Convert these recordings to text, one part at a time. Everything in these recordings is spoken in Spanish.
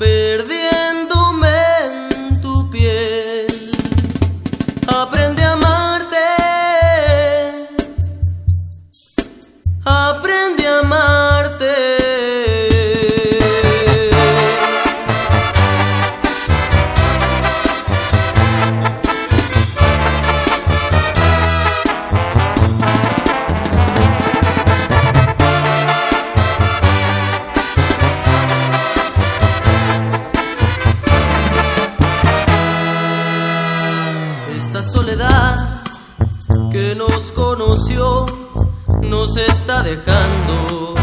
perdiéndome en tu piel. Aprendí soledad que nos conoció nos está dejando.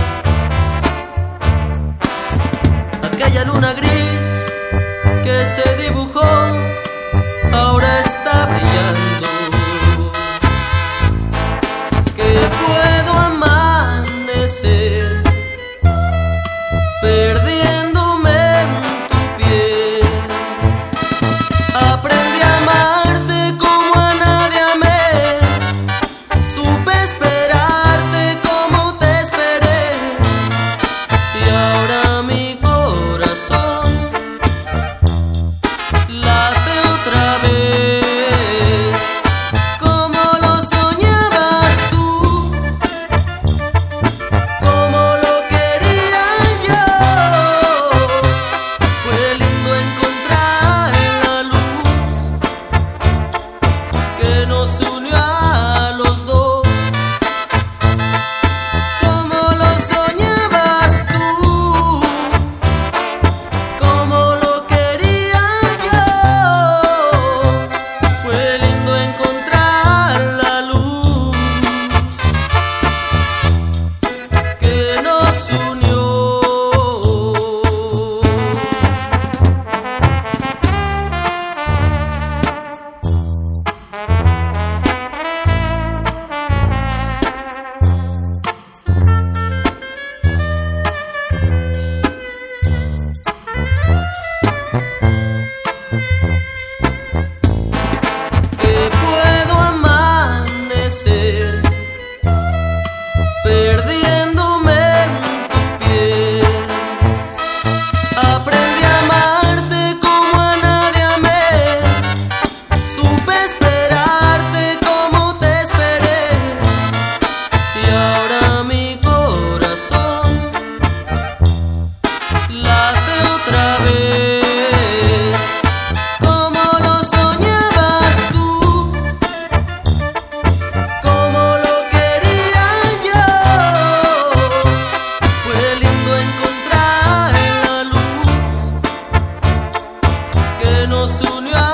yeah